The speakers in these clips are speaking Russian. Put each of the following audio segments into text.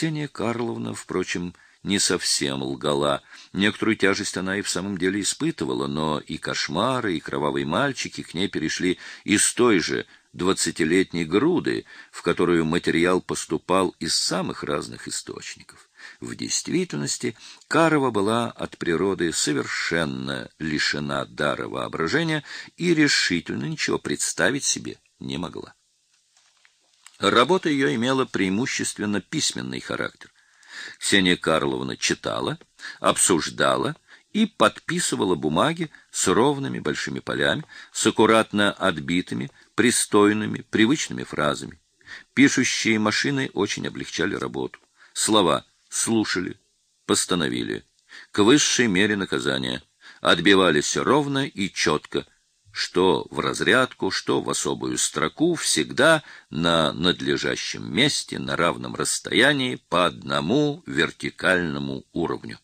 Ксения Карловна, впрочем, не совсем лгала. Некоторую тяжесть она и в самом деле испытывала, но и кошмары, и кровавые мальчики к ней перешли из той же двадцатилетней груды, в которую материал поступал из самых разных источников. В действительности Карова была от природы совершенно лишена дара воображения и решительно ничего представить себе не могла. Работа ее имела преимущественно письменный характер. Ксения Карловна читала, обсуждала и подписывала бумаги с ровными большими полями, с аккуратно отбитыми, пристойными, привычными фразами. Пишущие машины очень облегчали работу. Слова слушали, постановили. К высшей мере наказания. Отбивались ровно и четко, что в разрядку, что в особую строку, всегда на надлежащем месте, на равном расстоянии, по одному вертикальному уровню.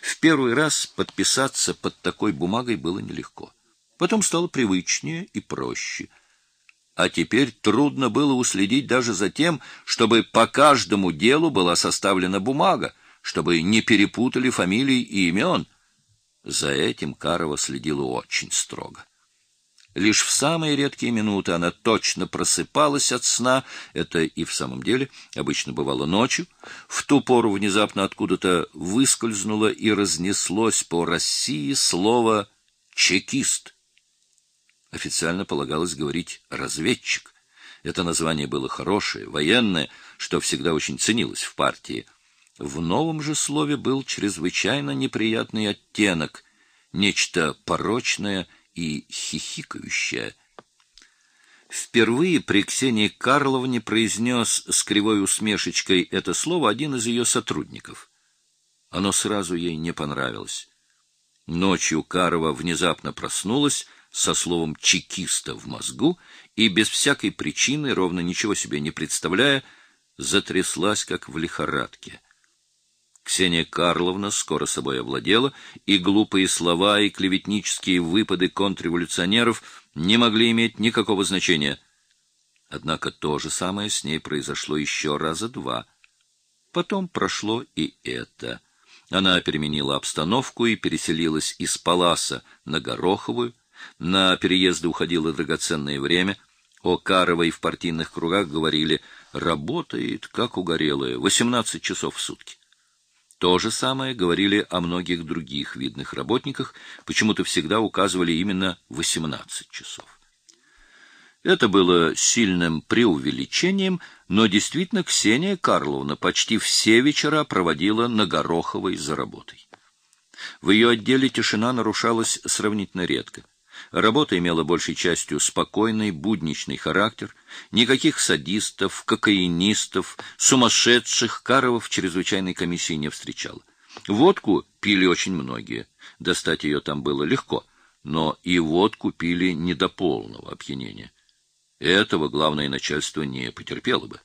В первый раз подписаться под такой бумагой было нелегко. Потом стало привычнее и проще. А теперь трудно было уследить даже за тем, чтобы по каждому делу была составлена бумага, чтобы не перепутали фамилий и имен. За этим Карова следила очень строго. Лишь в самые редкие минуты она точно просыпалась от сна, это и в самом деле обычно бывало ночью. В ту пору внезапно откуда-то выскользнуло и разнеслось по России слово «чекист». Официально полагалось говорить «разведчик». Это название было хорошее, военное, что всегда очень ценилось в партии. В новом же слове был чрезвычайно неприятный оттенок, нечто порочное – и хихикающая. Впервые при Ксении Карловне произнес с кривой усмешечкой это слово один из ее сотрудников. Оно сразу ей не понравилось. Ночью Карова внезапно проснулась со словом «чекиста» в мозгу и без всякой причины, ровно ничего себе не представляя, затряслась, как в лихорадке. Ксения Карловна скоро собой овладела, и глупые слова и клеветнические выпады контрреволюционеров не могли иметь никакого значения. Однако то же самое с ней произошло еще раза два. Потом прошло и это. Она переменила обстановку и переселилась из Паласа на Гороховую. На переезды уходило драгоценное время. О Каровой в партийных кругах говорили «работает, как угорелая, 18 часов в сутки». То же самое говорили о многих других видных работниках, почему-то всегда указывали именно 18 часов. Это было сильным преувеличением, но действительно Ксения Карловна почти все вечера проводила на Гороховой за работой. В ее отделе тишина нарушалась сравнительно редко. Работа имела большей частью спокойный, будничный характер. Никаких садистов, кокаинистов, сумасшедших Карова в чрезвычайной комиссии не встречал. Водку пили очень многие. Достать ее там было легко, но и водку пили не до полного опьянения. Этого главное начальство не потерпело бы.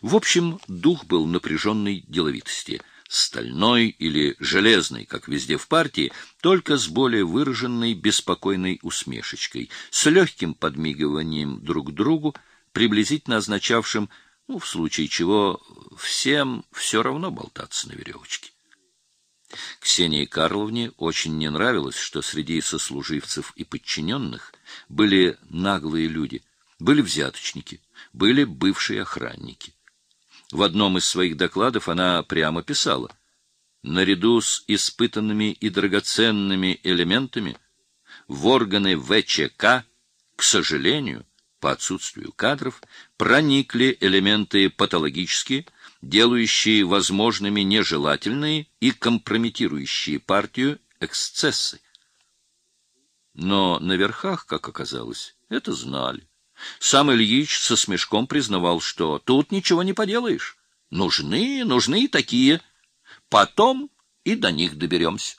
В общем, дух был напряженной деловитости — стальной или железный, как везде в партии, только с более выраженной беспокойной усмешечкой, с легким подмигиванием друг другу, приблизительно означавшим, ну, в случае чего, всем все равно болтаться на веревочке. Ксении Карловне очень не нравилось, что среди сослуживцев и подчиненных были наглые люди, были взяточники, были бывшие охранники. В одном из своих докладов она прямо писала, наряду с испытанными и драгоценными элементами в органы ВЧК, к сожалению, по отсутствию кадров, проникли элементы патологические, делающие возможными нежелательные и компрометирующие партию эксцессы. Но на верхах, как оказалось, это знали. Сам Ильич со смешком признавал, что тут ничего не поделаешь. Нужны, нужны такие. Потом и до них доберемся.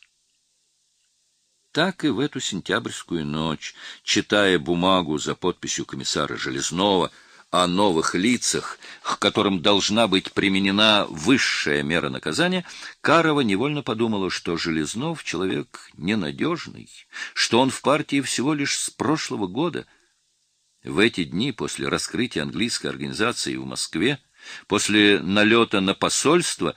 Так и в эту сентябрьскую ночь, читая бумагу за подписью комиссара Железного о новых лицах, к которым должна быть применена высшая мера наказания, Карова невольно подумала, что Железнов человек ненадежный, что он в партии всего лишь с прошлого года — в эти дни после раскрытия английской организации в Москве После налета на посольство